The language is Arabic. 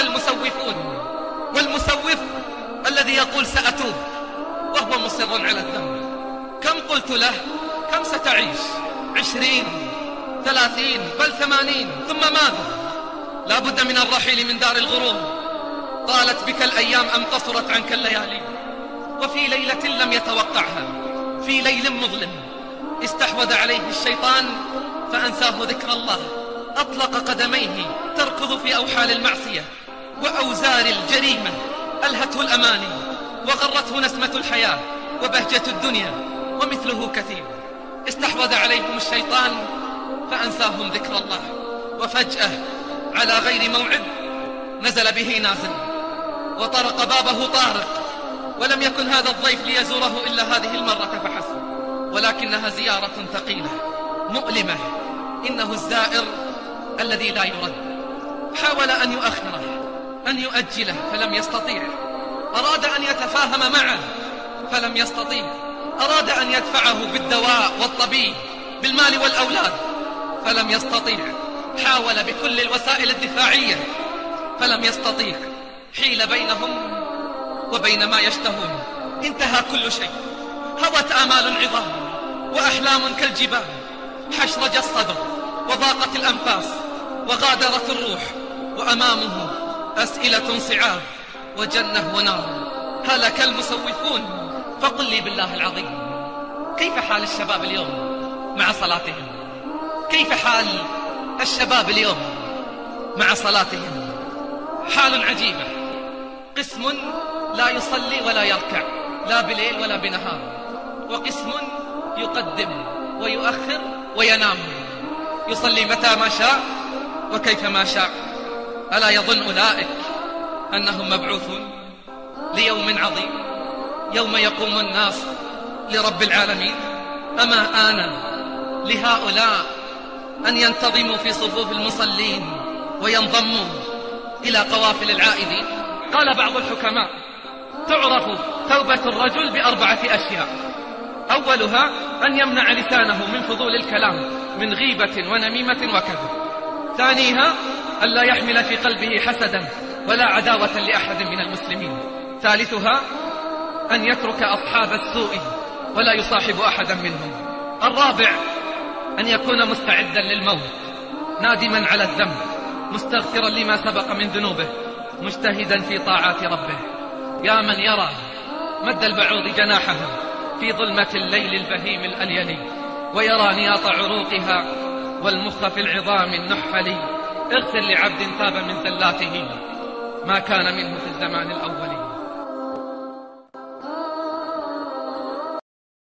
المسوفون والمسوف الذي يقول سأتوب وهو مصر على الذنب. كم قلت له؟ كم ستعيش؟ عشرين ثلاثين بل ثمانين ثم ماذا؟ لا بد من الرحيل من دار الغرور. طالت بك الأيام أم قصرت عنك الليالي. وفي ليلة لم يتوقعها في ليل مظلم. استحوذ عليه الشيطان فأنساه ذكر الله. أطلق قدميه تركض في أوحال المعصية. وأوزار الجريمة ألهته الأماني وغرته نسمة الحياة وبهجة الدنيا ومثله كثير. استحوذ عليهم الشيطان فأنساهم ذكر الله. وفجأة على غير موعد نزل به نازل وطرق بابه طارق. ولم يكن هذا الضيف ليزوره إلا هذه المرة فحسب ولكنها زيارة ثقيلة مؤلمة. إنه الزائر الذي لا يرد. حاول أن يؤخره. أن يؤجله فلم يستطيع. أراد أن يتفاهم معه فلم يستطيع. أراد أن يدفعه بالدواء والطبيب بالمال والأولاد فلم يستطيع. حاول بكل الوسائل الدفاعية فلم يستطيع. حيل بينهم وبين ما يشتهون. انتهى كل شيء. هوت آمال عظام وأحلام كالجبال. حشرج الصدر وضاقت الأنفاس وغادرت الروح وأمامه أسئلة صعاب وجنة ونار. هلك المسوفون. فقل لي بالله العظيم كيف حال الشباب اليوم مع صلاتهم؟ كيف حال الشباب اليوم مع صلاتهم؟ حال عجيبة قسم لا يصلي ولا يركع لا بليل ولا بنهار. وقسم يقدم ويؤخر وينام. يصلي متى ما شاء وكيف ما شاء. ألا يظن أولئك أنهم مبعوثون ليوم عظيم يوم يقوم الناس لرب العالمين؟ أما آنا لهؤلاء أن ينتظموا في صفوف المصلين وينضموا إلى قوافل العائدين؟ قال بعض الحكماء تعرف توبة الرجل بأربعة أشياء. أولها أن يمنع لسانه من فضول الكلام من غيبة ونميمة وكذب. ثانيها أن لا يحمل في قلبه حسدا ولا عداوة لأحد من المسلمين. ثالثها أن يترك أصحاب السوء ولا يصاحب أحدا منهم. الرابع أن يكون مستعدا للموت نادما على الذنب مستغفرا لما سبق من ذنوبه مجتهدا في طاعات ربه. يا من يرى مد البعوض جناحها في ظلمة الليل البهيم الأليلي ويرى نياط عروقها والمخ في العظام النحلي. اغفر لعبد تاب من زلاته ما كان منه في الزمان الأولي